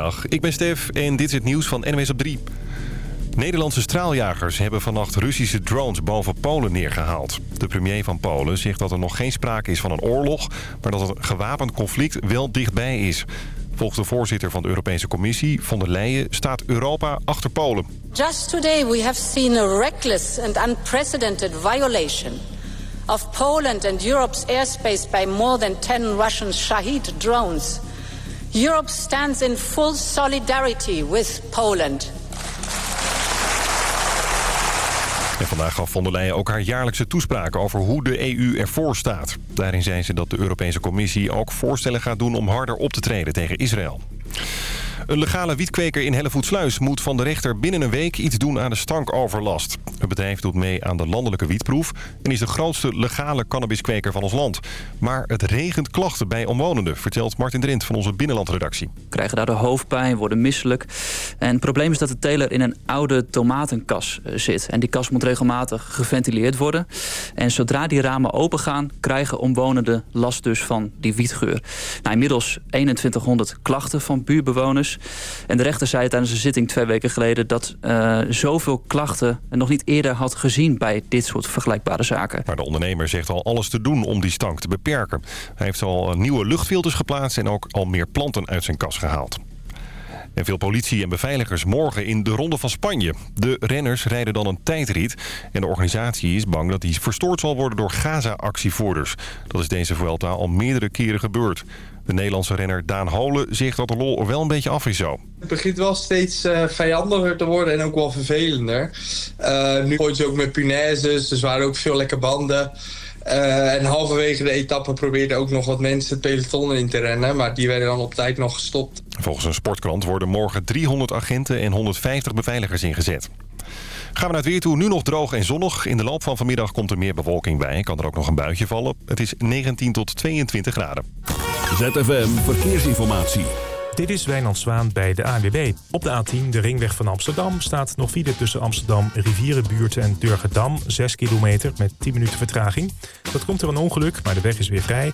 Goedemiddag, ik ben Stef en dit is het nieuws van NWS op 3. Nederlandse straaljagers hebben vannacht Russische drones boven Polen neergehaald. De premier van Polen zegt dat er nog geen sprake is van een oorlog... maar dat een gewapend conflict wel dichtbij is. Volgens de voorzitter van de Europese Commissie, von der Leyen, staat Europa achter Polen. Just today we have seen a reckless and unprecedented violation of Poland and Europe's airspace by more than 10 Russian Shahid drones. Europe stands in full solidarity with Poland. En vandaag gaf von der Leyen ook haar jaarlijkse toespraak over hoe de EU ervoor staat. Daarin zei ze dat de Europese Commissie ook voorstellen gaat doen om harder op te treden tegen Israël. Een legale wietkweker in Hellevoetsluis moet van de rechter binnen een week iets doen aan de stankoverlast. Het bedrijf doet mee aan de landelijke wietproef en is de grootste legale cannabiskweker van ons land. Maar het regent klachten bij omwonenden, vertelt Martin Drint van onze binnenlandredactie. Krijgen daar de hoofdpijn, worden misselijk. En het probleem is dat de teler in een oude tomatenkas eh, zit. En die kas moet regelmatig geventileerd worden. En zodra die ramen opengaan, krijgen omwonenden last dus van die wietgeur. Nou, inmiddels 2100 klachten van buurbewoners. En de rechter zei tijdens een zitting twee weken geleden... dat uh, zoveel klachten nog niet eerder had gezien bij dit soort vergelijkbare zaken. Maar de ondernemer zegt al alles te doen om die stank te beperken. Hij heeft al nieuwe luchtfilters geplaatst en ook al meer planten uit zijn kas gehaald. En veel politie en beveiligers morgen in de Ronde van Spanje. De renners rijden dan een tijdrit. En de organisatie is bang dat die verstoord zal worden door Gaza-actievoerders. Dat is deze Vuelta al meerdere keren gebeurd. De Nederlandse renner Daan Holen zegt dat de lol wel een beetje af is zo. Het begint wel steeds uh, vijandiger te worden en ook wel vervelender. Uh, nu gooien ze ook met punaises, dus waren ook veel lekke banden. Uh, en halverwege de etappe probeerden ook nog wat mensen het peloton in te rennen. Maar die werden dan op tijd nog gestopt. Volgens een sportkrant worden morgen 300 agenten en 150 beveiligers ingezet. Gaan we naar het weer toe. Nu nog droog en zonnig. In de loop van vanmiddag komt er meer bewolking bij. Kan er ook nog een buitje vallen. Het is 19 tot 22 graden. ZFM Verkeersinformatie. Dit is Wijnand Zwaan bij de ANWB. Op de A10, de ringweg van Amsterdam, staat nog file tussen Amsterdam, Rivierenbuurt en Durgedam. 6 kilometer met 10 minuten vertraging. Dat komt door een ongeluk, maar de weg is weer vrij.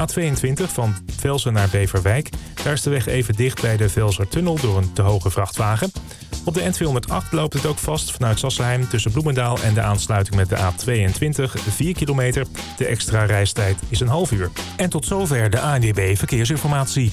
A22 van Velzen naar Beverwijk. Daar is de weg even dicht bij de Velsertunnel door een te hoge vrachtwagen. Op de N208 loopt het ook vast vanuit Sassenheim tussen Bloemendaal en de aansluiting met de A22 4 kilometer. De extra reistijd is een half uur. En tot zover de ANWB Verkeersinformatie.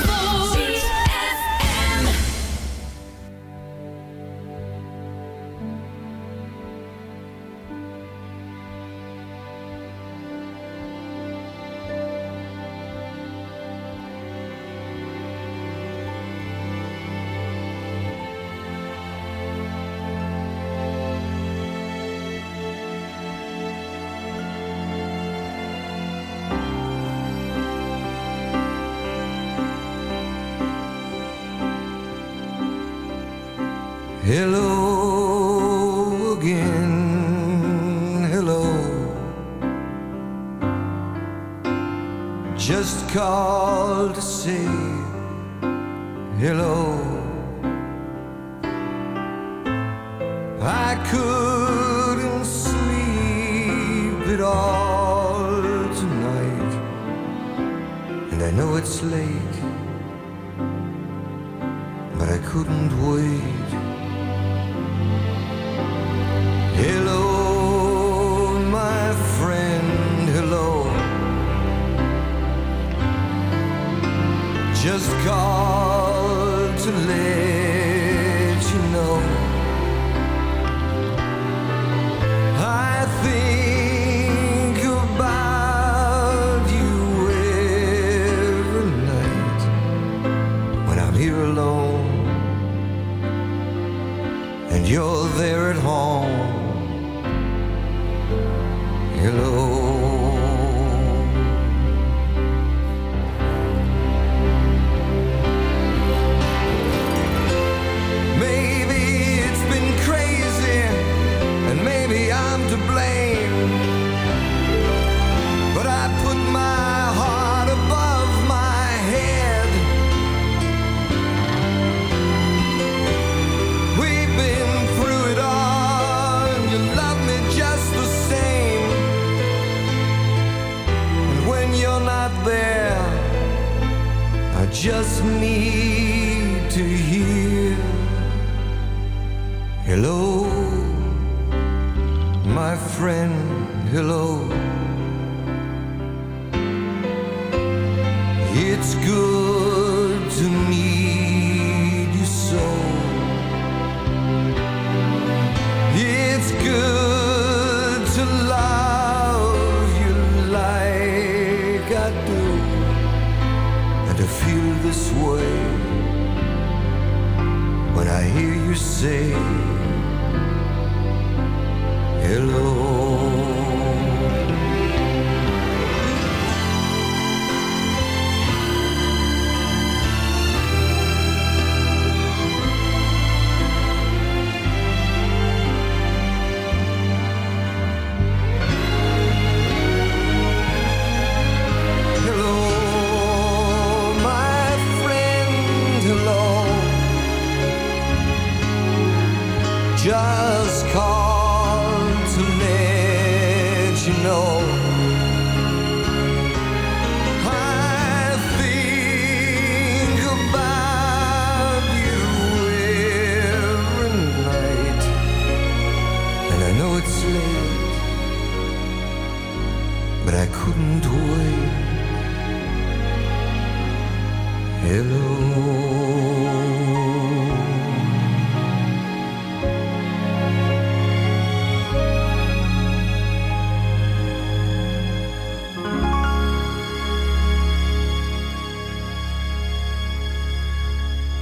Hello again, hello. Just called to say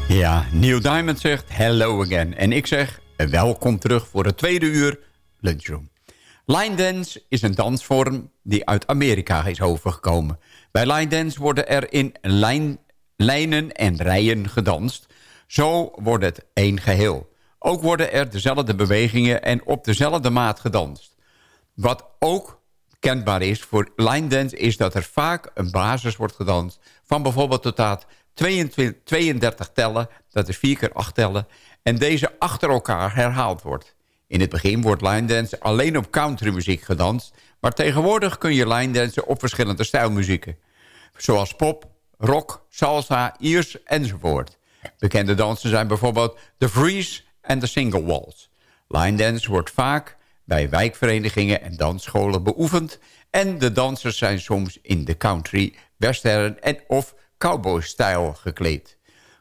Ja, Neil Diamond zegt hello again. En ik zeg welkom terug voor het tweede uur lunchroom. Line dance is een dansvorm die uit Amerika is overgekomen. Bij line dance worden er in lijn, lijnen en rijen gedanst. Zo wordt het één geheel. Ook worden er dezelfde bewegingen en op dezelfde maat gedanst. Wat ook kenbaar is voor line dance is dat er vaak een basis wordt gedanst... van bijvoorbeeld totaal 22, 32 tellen, dat is 4 keer 8 tellen... en deze achter elkaar herhaald wordt. In het begin wordt line dance alleen op countrymuziek gedanst... maar tegenwoordig kun je line dansen op verschillende stijlmuzieken. Zoals pop, rock, salsa, Iers enzovoort. Bekende dansen zijn bijvoorbeeld The Freeze en de Single Waltz. Line dance wordt vaak bij wijkverenigingen en dansscholen beoefend... en de dansers zijn soms in de country, western en of cowboy-stijl gekleed.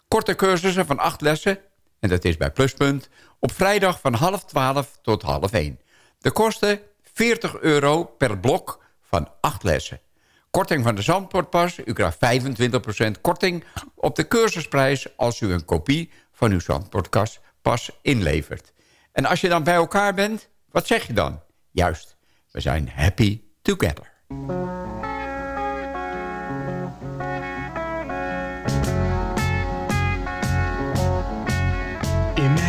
Korte cursussen van acht lessen, en dat is bij Pluspunt... op vrijdag van half twaalf tot half één. De kosten 40 euro per blok van acht lessen. Korting van de Zandpoortpas. U krijgt 25% korting op de cursusprijs... als u een kopie van uw Zandpoortpas pas inlevert. En als je dan bij elkaar bent, wat zeg je dan? Juist, we zijn happy together.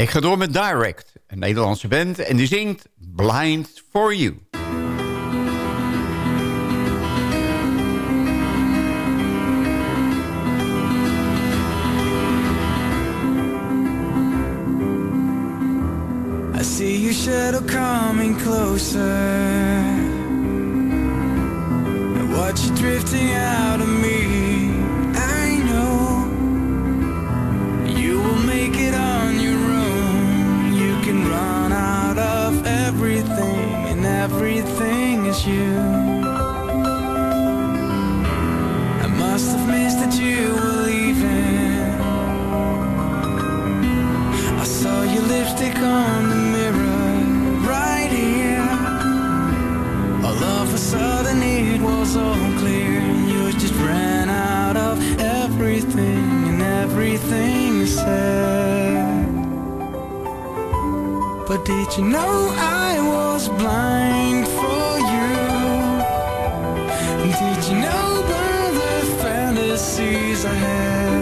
Ik ga door met Direct, een Nederlandse band. En die zingt Blind for You. I see your shadow coming closer. I watch you drifting out of me. Everything, is you. I must have missed that you were leaving. I saw your lipstick on the mirror right here. All of a sudden it was all clear. You just ran out of everything and everything you said. But did you know I was fantasies I had?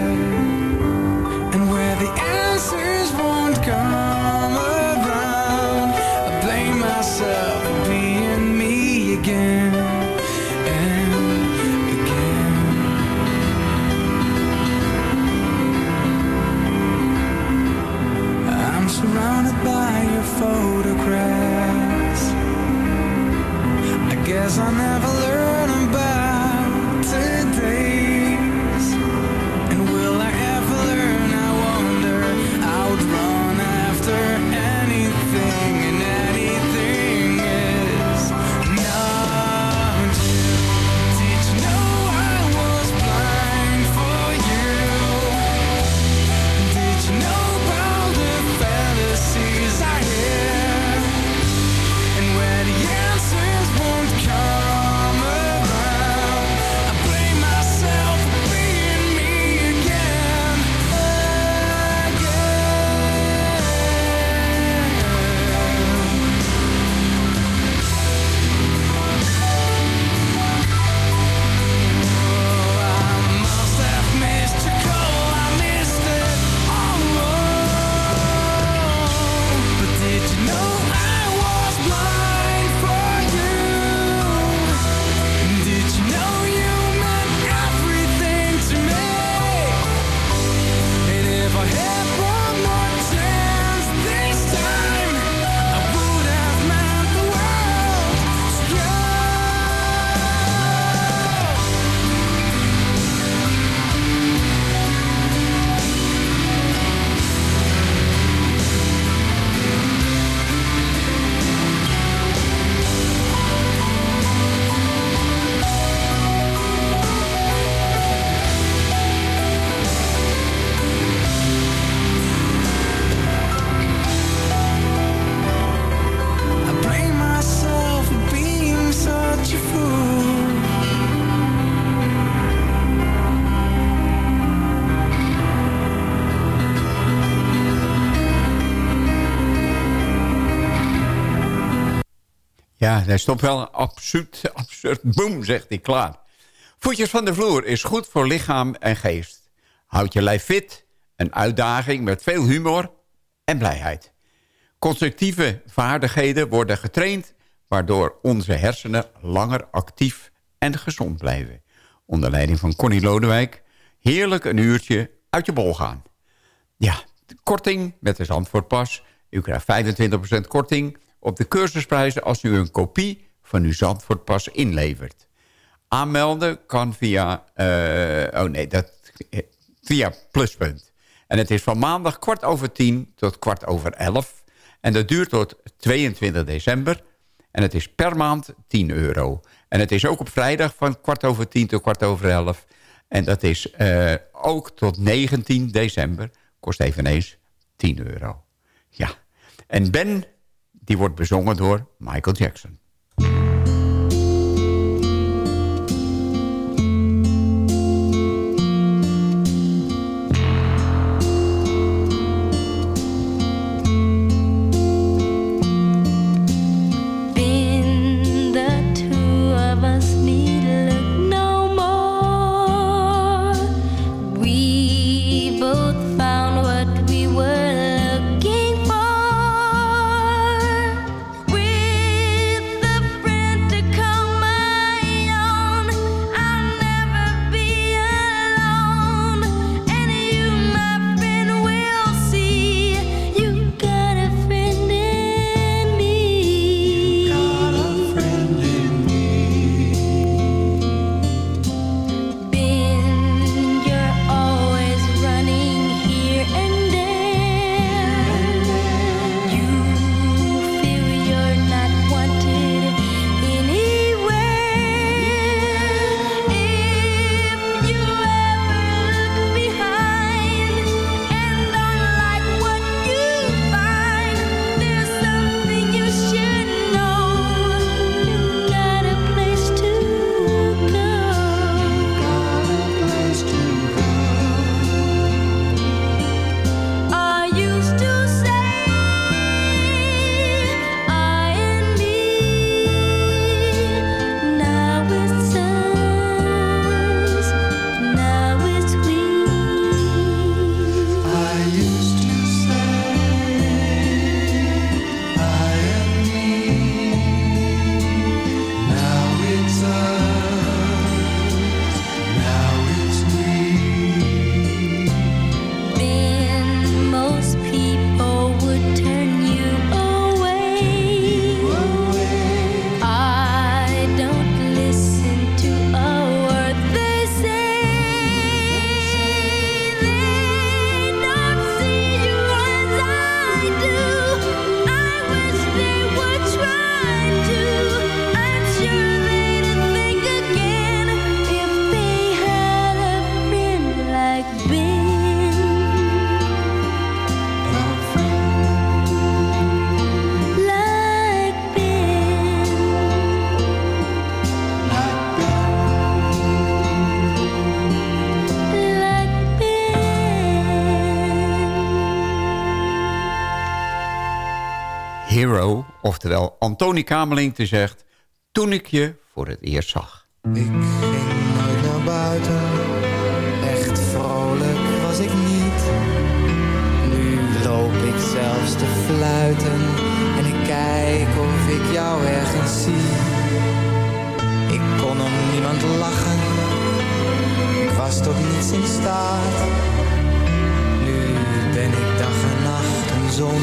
Hij stopt wel absurd, absurd. Boom, zegt hij, klaar. Voetjes van de vloer is goed voor lichaam en geest. Houd je lijf fit, een uitdaging met veel humor en blijheid. Constructieve vaardigheden worden getraind... waardoor onze hersenen langer actief en gezond blijven. Onder leiding van Connie Lodewijk... heerlijk een uurtje uit je bol gaan. Ja, korting met de Zandvoortpas. U krijgt 25% korting op de cursusprijzen... als u een kopie van uw Zandvoortpas inlevert. Aanmelden kan via... eh, oh nee, dat, via Pluspunt. En het is van maandag kwart over tien tot kwart over elf. En dat duurt tot 22 december. En het is per maand 10 euro. En het is ook op vrijdag van kwart over tien tot kwart over elf. En dat is eh, ook tot 19 december. Kost eveneens 10 euro. Ja. En Ben, die wordt bezongen door Michael Jackson. Oftewel Antoni Kamerling, te zegt... toen ik je voor het eerst zag. nooit naar buiten. Echt vrolijk was ik niet. Nu loop ik zelfs te fluiten en ik kijk of ik jou ergens zie. Ik kon om niemand lachen, ik was tot niets in staat. Nu ben ik dag en nacht een zon,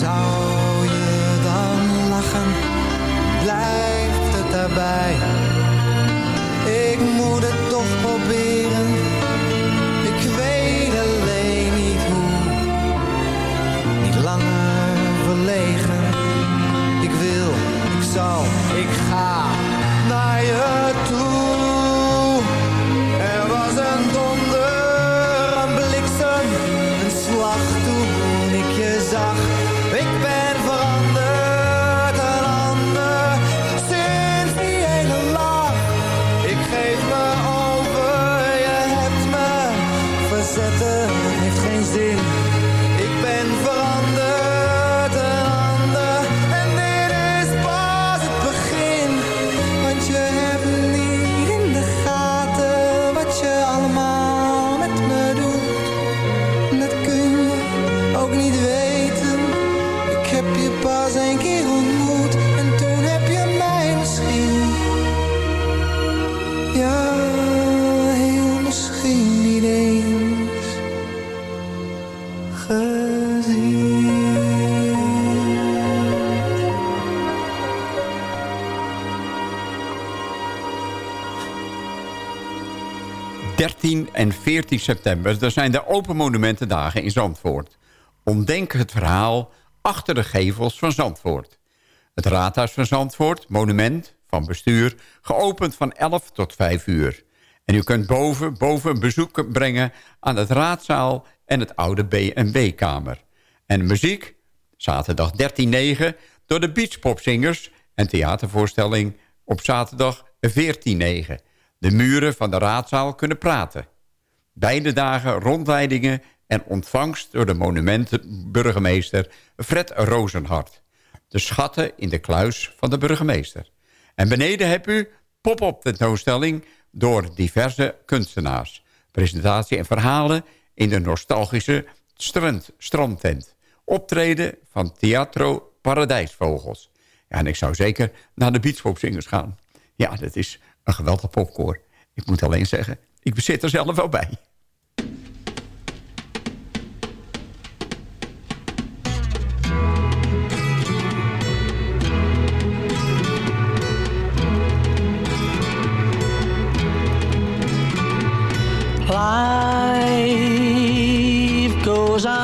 Zou je dan lachen? Blijft het daarbij? Ik moet het toch proberen. 14 september, dat zijn de Open Monumentendagen in Zandvoort. Ontdenk het verhaal achter de gevels van Zandvoort. Het Raadhuis van Zandvoort, monument van bestuur, geopend van 11 tot 5 uur. En u kunt boven, boven een bezoek brengen aan het raadzaal en het oude B&B-kamer. En muziek, zaterdag 13-9, door de Beachpopzingers... en theatervoorstelling op zaterdag 14-9. De muren van de raadzaal kunnen praten. Beide dagen rondleidingen en ontvangst door de monumentenburgemeester Fred Rozenhart. De schatten in de kluis van de burgemeester. En beneden heb u pop-up tentoonstelling door diverse kunstenaars. Presentatie en verhalen in de nostalgische strand, strandtent. Optreden van Theatro Paradijsvogels. Ja, en ik zou zeker naar de Beachpopzingers gaan. Ja, dat is een geweldig popkoor. Ik moet alleen zeggen, ik zit er zelf wel bij.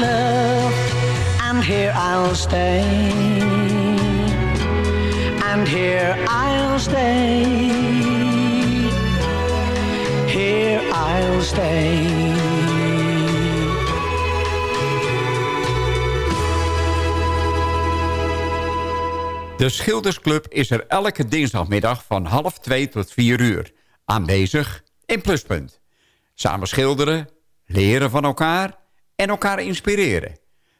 love, and here I'll stay. And here I'll stay. Here I'll stay. De Schildersclub is er elke dinsdagmiddag van half twee tot vier uur. Aanwezig in Pluspunt. Samen schilderen, leren van elkaar en elkaar inspireren.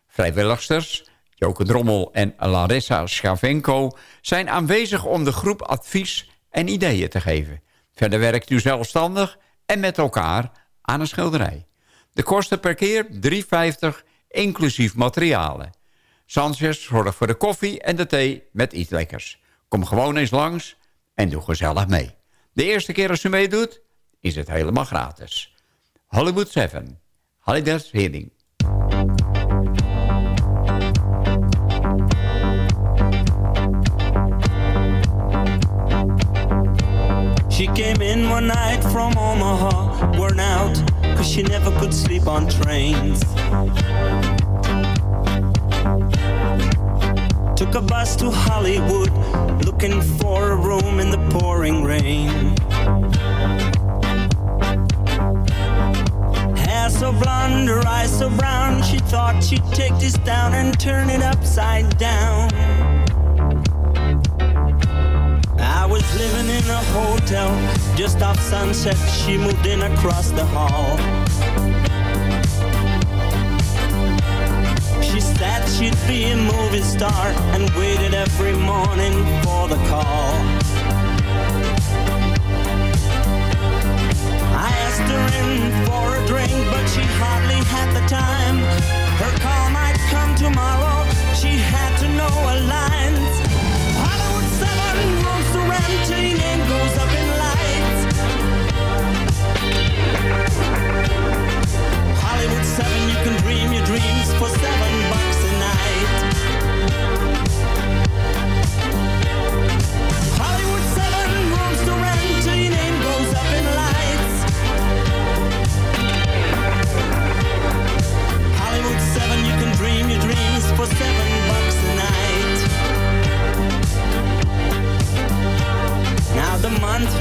Vrijwilligsters, Joke Drommel en Larissa Schavenko... zijn aanwezig om de groep advies en ideeën te geven. Verder werkt u zelfstandig en met elkaar aan een schilderij. De kosten per keer 3,50 inclusief materialen. Sanchez zorgt voor de koffie en de thee met iets lekkers. Kom gewoon eens langs en doe gezellig mee. De eerste keer als u meedoet, is het helemaal gratis. Hollywood 7, Holidays Healing. She came in one night from Omaha, worn out, cause she never could sleep on trains. Took a bus to Hollywood, looking for a room in the pouring rain. This down and turn it upside down. I was living in a hotel just off sunset. She moved in across the hall. She said she'd be a movie star and waited every morning for the call. I asked her in for a drink, but she hardly had the time. Tomorrow. She had to know her lines. Hollywood 7 rooms to your name goes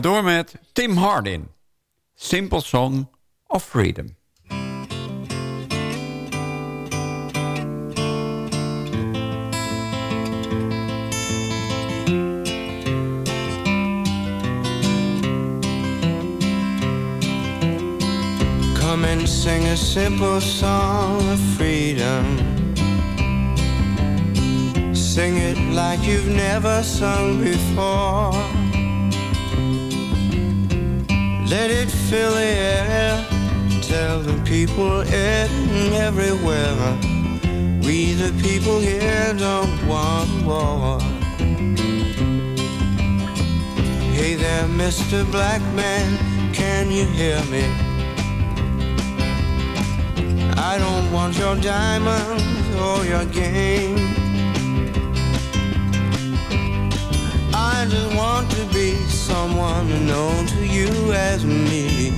Ga door met Tim Hardin. Simple Song of Freedom. Come and sing a simple song of freedom. Sing it like you've never sung before. Let it fill the air. Tell the people in everywhere. We the people here don't want war. Hey there, Mr. Black Man, can you hear me? I don't want your diamonds or your game. I just want to be someone known to you as me.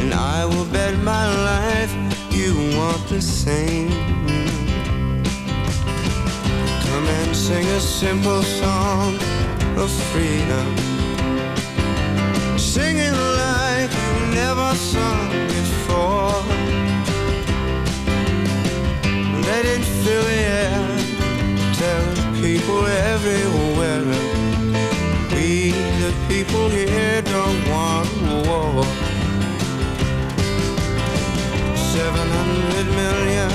And I will bet my life you want the same. Come and sing a simple song of freedom. Sing it like you've never sung before. Let it fill the air. Tell people everywhere. People here, don't want war. Seven hundred million,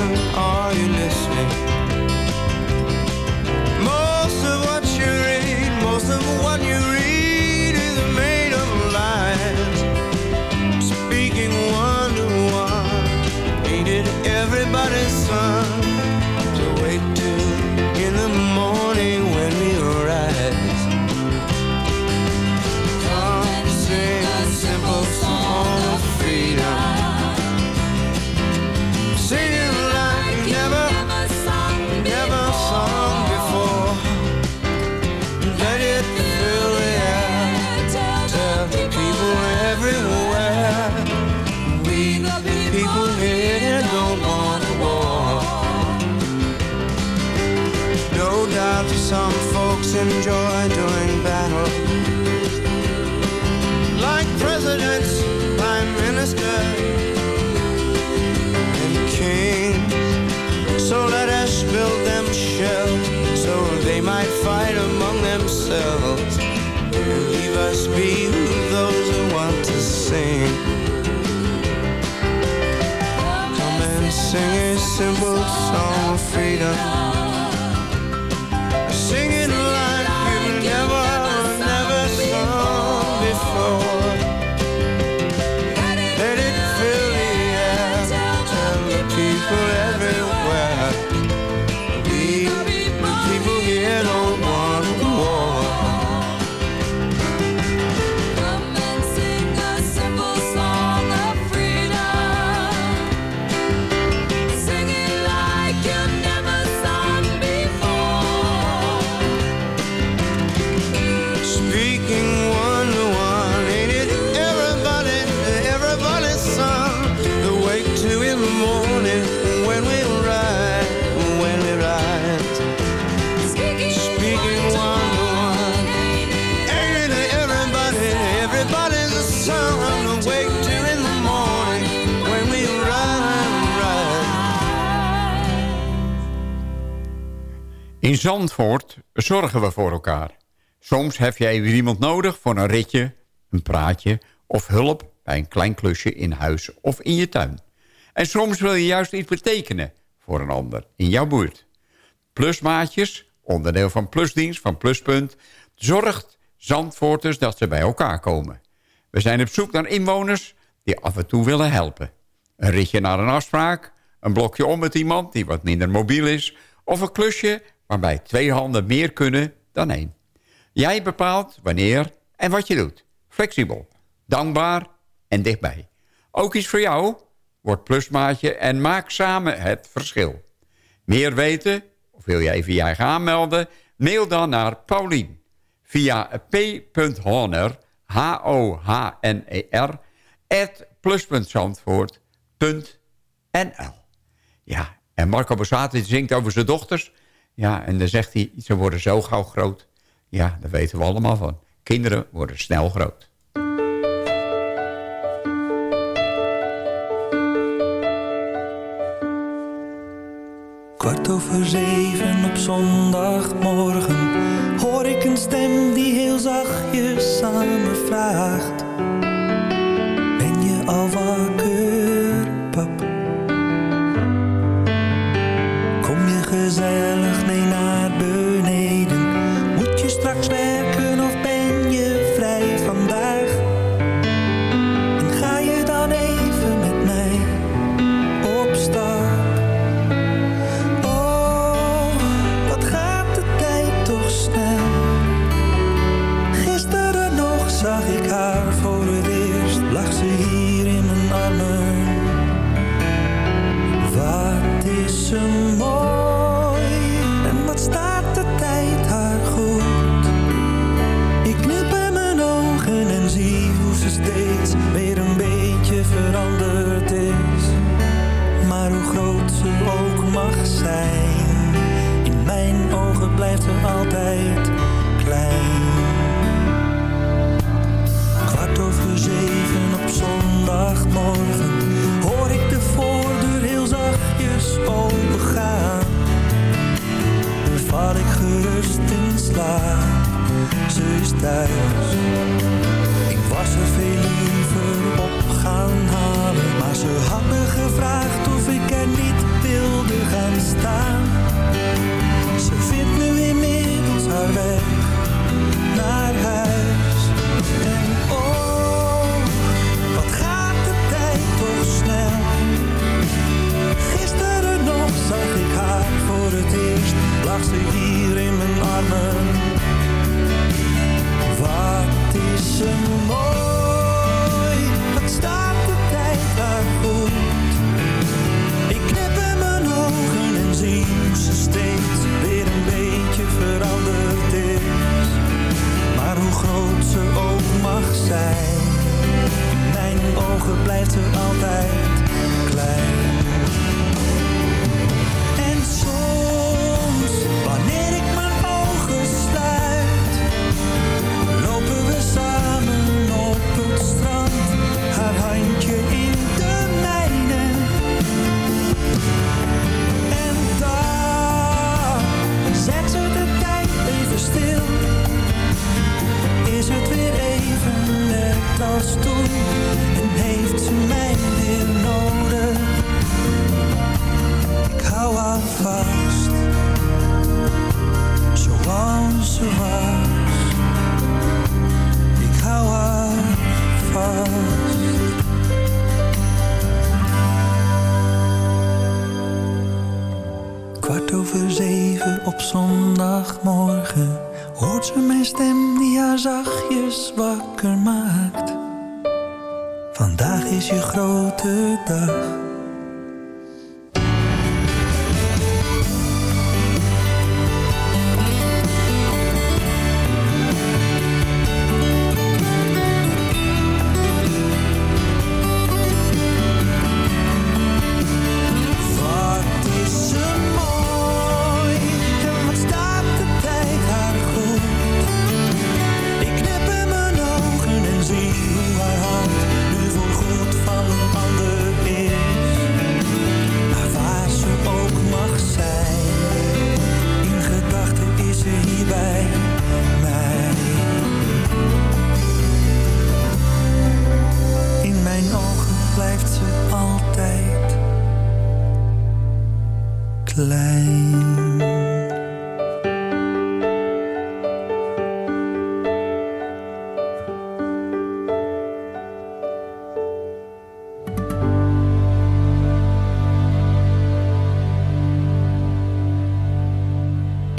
us be those who want to sing. Come and sing a simple song of freedom. Zandvoort zorgen we voor elkaar. Soms heb je even iemand nodig voor een ritje, een praatje... of hulp bij een klein klusje in huis of in je tuin. En soms wil je juist iets betekenen voor een ander in jouw buurt. Plusmaatjes, onderdeel van Plusdienst van Pluspunt... zorgt Zandvoorters dat ze bij elkaar komen. We zijn op zoek naar inwoners die af en toe willen helpen. Een ritje naar een afspraak, een blokje om met iemand die wat minder mobiel is... of een klusje waarbij twee handen meer kunnen dan één. Jij bepaalt wanneer en wat je doet. Flexibel, dankbaar en dichtbij. Ook iets voor jou? Word plusmaatje en maak samen het verschil. Meer weten, of wil je even je eigen aanmelden? Mail dan naar Paulien via p.honor, H-O-H-N-E-R, at. Ja, en Marco Borsato zingt over zijn dochters. Ja, en dan zegt hij, ze worden zo gauw groot. Ja, daar weten we allemaal van. Kinderen worden snel groot. Kwart over zeven op zondagmorgen hoor ik een stem die heel zachtjes aan me vraagt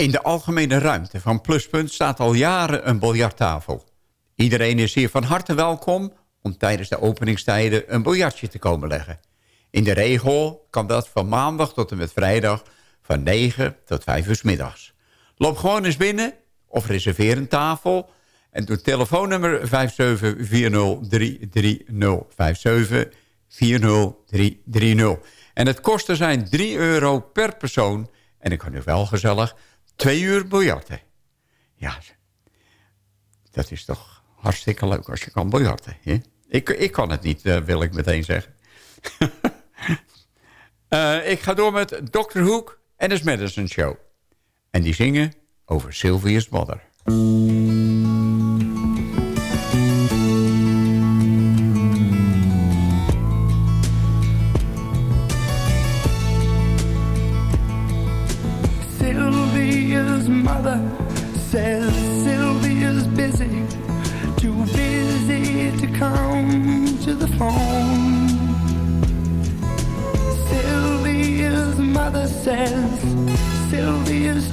In de algemene ruimte van Pluspunt staat al jaren een biljarttafel. Iedereen is hier van harte welkom om tijdens de openingstijden een biljartje te komen leggen. In de regel kan dat van maandag tot en met vrijdag van 9 tot 5 uur middags. Loop gewoon eens binnen of reserveer een tafel. En doe telefoonnummer 57403305740330. En het kosten zijn 3 euro per persoon. En ik kan nu wel gezellig twee uur biljarten. Ja, dat is toch hartstikke leuk als je kan biljarten. Hè? Ik, ik kan het niet, eh, wil ik meteen zeggen. Eh, ik ga door met Dr. Hoek en de Medicine Show. En die zingen over Sylvia's Mother.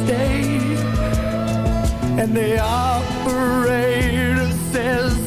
and stay. And the operator says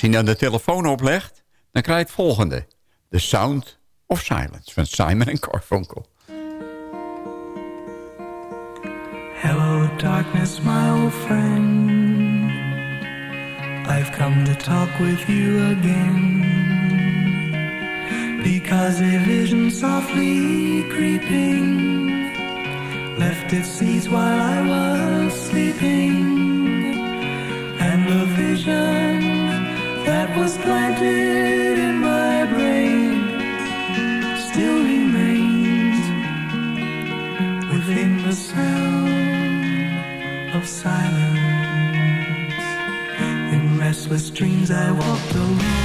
als je dan de telefoon oplegt, dan krijg je het volgende. The Sound of Silence van Simon Garfunkel. Hello, darkness, my old friend. I've come to talk with you again. Because a vision softly creeping left its seeds while I was was planted in my brain still remains within the sound of silence. In restless dreams I walked alone.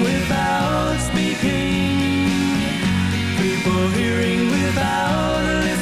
Without speaking. People hearing without listening.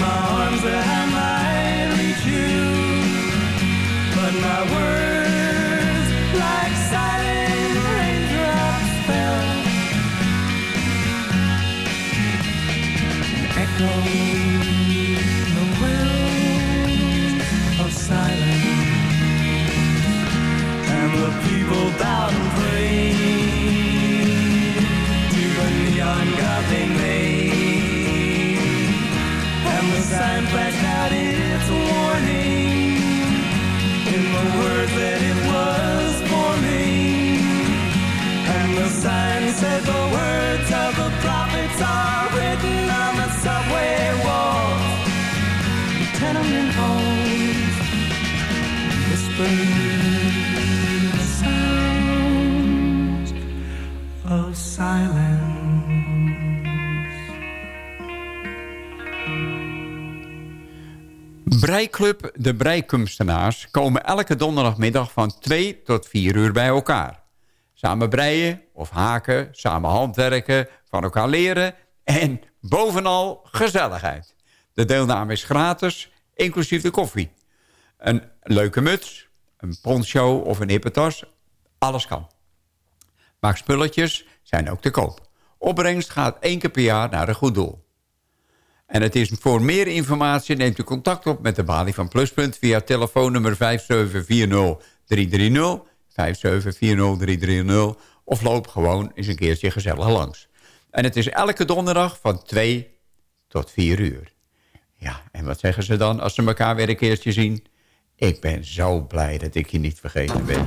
my arms that I might reach you. But my words, Breiklub De Breikunstenaars komen elke donderdagmiddag van 2 tot 4 uur bij elkaar. Samen breien of haken, samen handwerken, van elkaar leren en bovenal gezelligheid. De deelname is gratis, inclusief de koffie. Een leuke muts, een poncho of een hippe tas, alles kan. Maar spulletjes zijn ook te koop. Opbrengst gaat één keer per jaar naar een goed doel. En het is voor meer informatie neemt u contact op met de balie van Pluspunt via telefoonnummer 5740330, 5740330 of loop gewoon eens een keertje gezellig langs. En het is elke donderdag van 2 tot 4 uur. Ja, en wat zeggen ze dan als ze elkaar weer een keertje zien? Ik ben zo blij dat ik je niet vergeten ben.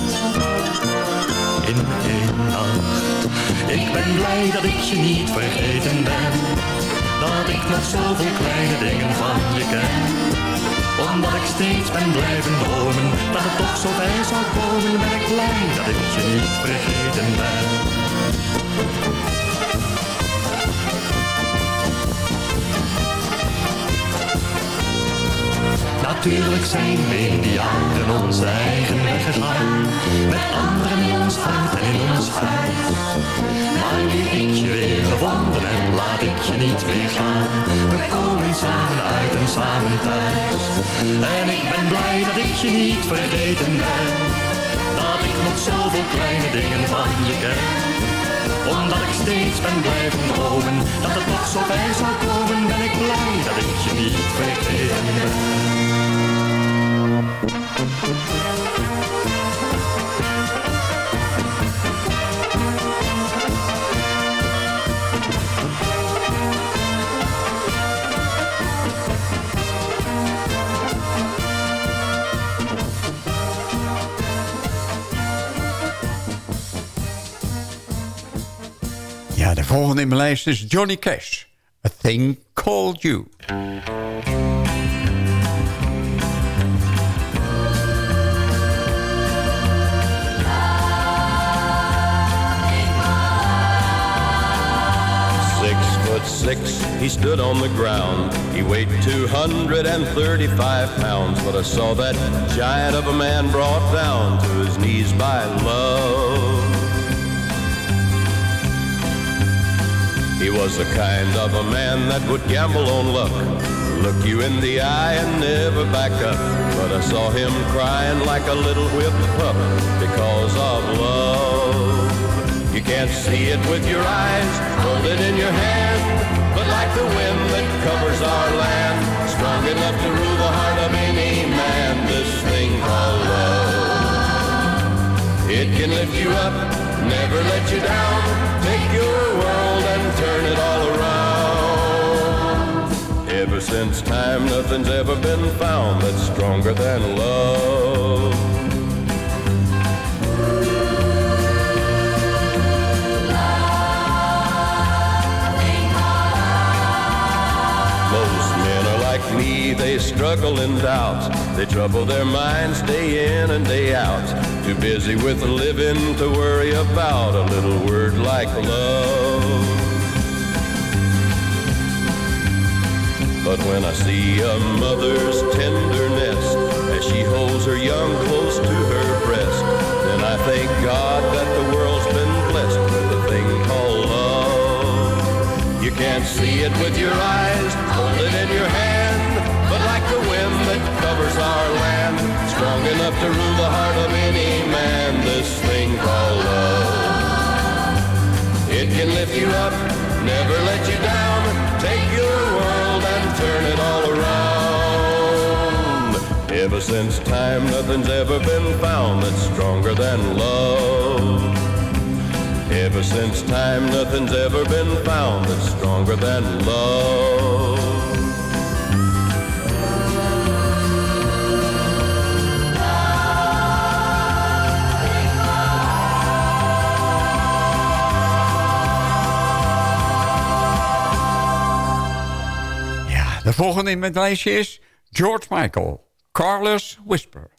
In één nacht. Ik ben blij dat ik je niet vergeten ben. Dat ik nog zoveel kleine dingen van je ken. Omdat ik steeds ben blijven dromen Dat het toch zo bij zou komen Ben ik blij dat ik je niet vergeten ben Natuurlijk zijn we in die jaren onze eigen weg gegaan. Met anderen in ons hart en in ons huis. Maar nu ik je weer gevonden en laat ik je niet weer gaan. We komen samen uit en samen thuis. En ik ben blij dat ik je niet vergeten ben. Dat ik nog zoveel kleine dingen van je ken. Omdat ik steeds ben blijven dromen dat het nog zo ver zou komen, ben ik blij dat ik je niet vergeten. Volgende in mijn lijst is Johnny Cash. A Thing Called You. Six foot six, he stood on the ground. He weighed 235 pounds, but I saw that giant of a man brought down to his knees by love. He was the kind of a man that would gamble on luck, look you in the eye and never back up. But I saw him crying like a little whipped pup because of love. You can't see it with your eyes, hold it in your hand, but like the wind that covers our land, strong enough to rule the heart of any man, this thing called love. It can lift you up, never let you down, Since time, nothing's ever been found that's stronger than love. Me, they struggle in doubt. They trouble their minds day in and day out. Too busy with living to worry about a little word like love. But when I see a mother's tenderness as she holds her young close to her breast, then I thank God that the world's been blessed with a thing called love. You can't see it with your eyes, hold it in your hand, but like the wind that covers our land, strong enough to rule the heart of any man, this thing called love. It can lift you up, never let you down, take your turn it all around. Ever since time, nothing's ever been found that's stronger than love. Ever since time, nothing's ever been found that's stronger than love. De volgende in mijn lijstje is George Michael. Carlos Whisper.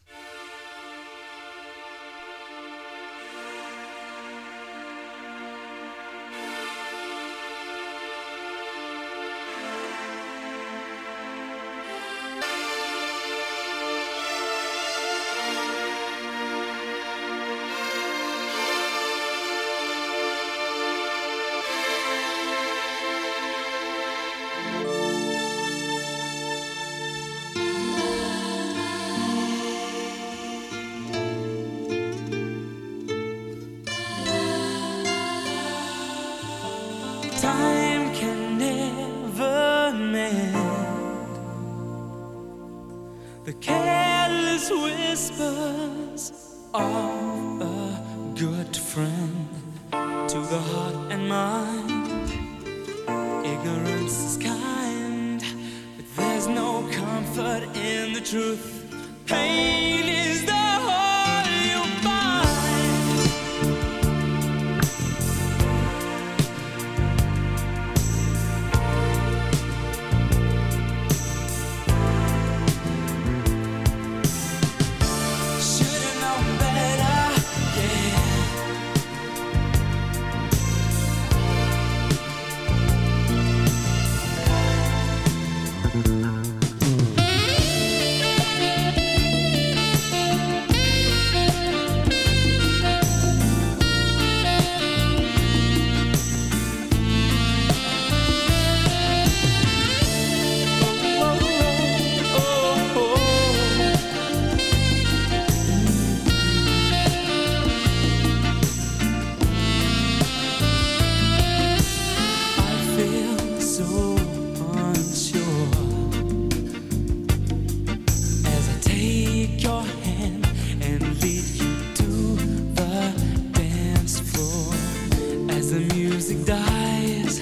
music dies,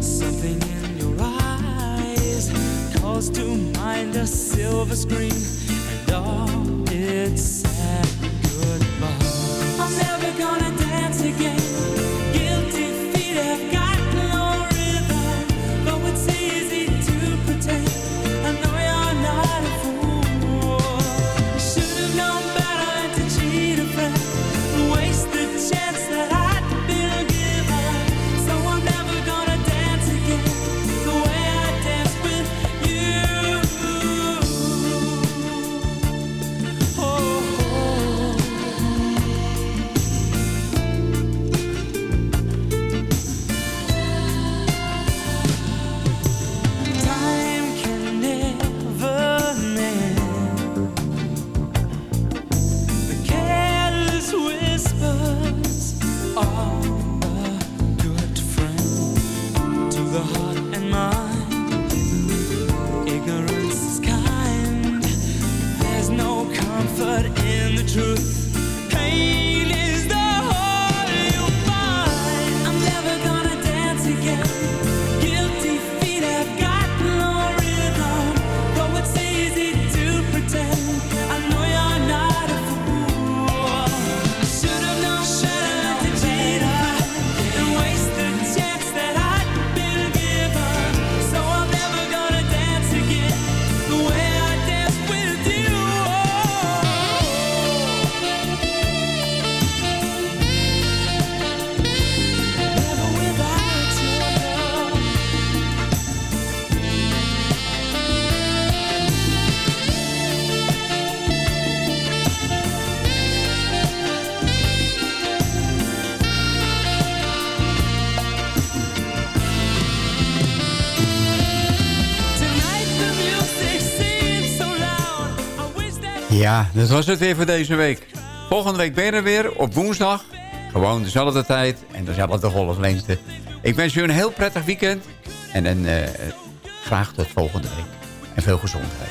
something in your eyes calls to mind a silver screen and all its Ja, dat was het weer voor deze week. Volgende week ben je er weer op woensdag. Gewoon dezelfde tijd en dezelfde golflengte. Ik wens u een heel prettig weekend. En, een, uh, eh, graag tot volgende week. En veel gezondheid.